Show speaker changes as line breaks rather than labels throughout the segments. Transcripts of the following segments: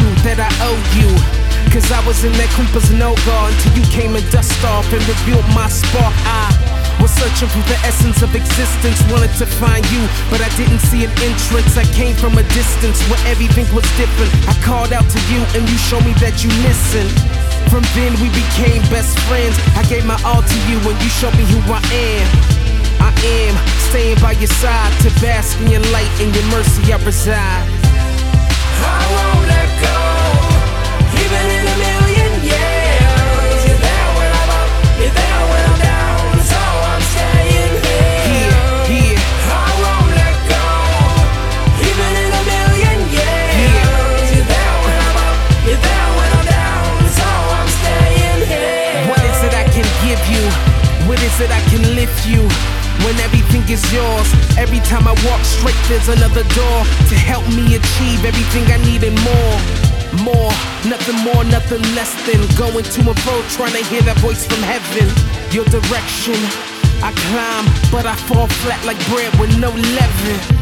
gratitude that I owe you. Cause I was in that creeper's no go until you came and dust off and revealed my spark. I was searching for the essence of existence, wanted to find you, but I didn't see an entrance. I came from a distance where everything was different. I called out to you and you showed me that you listened. From then we became best friends. I gave my all to you and you showed me who I am. I am staying by your side to bask in your light and your mercy I reside. It I can lift you? When everything is yours, every time I walk straight, there's another door to help me achieve everything I need and more. More, nothing more, nothing less than going to and fro, trying to hear that voice from heaven. Your direction, I climb, but I fall flat like bread with no leaven.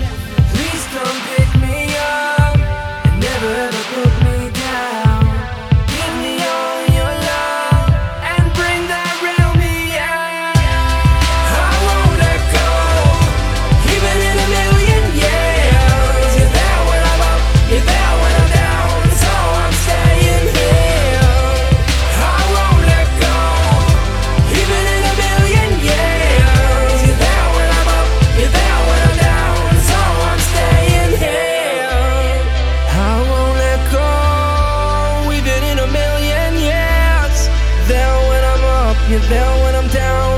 You're there when I'm down,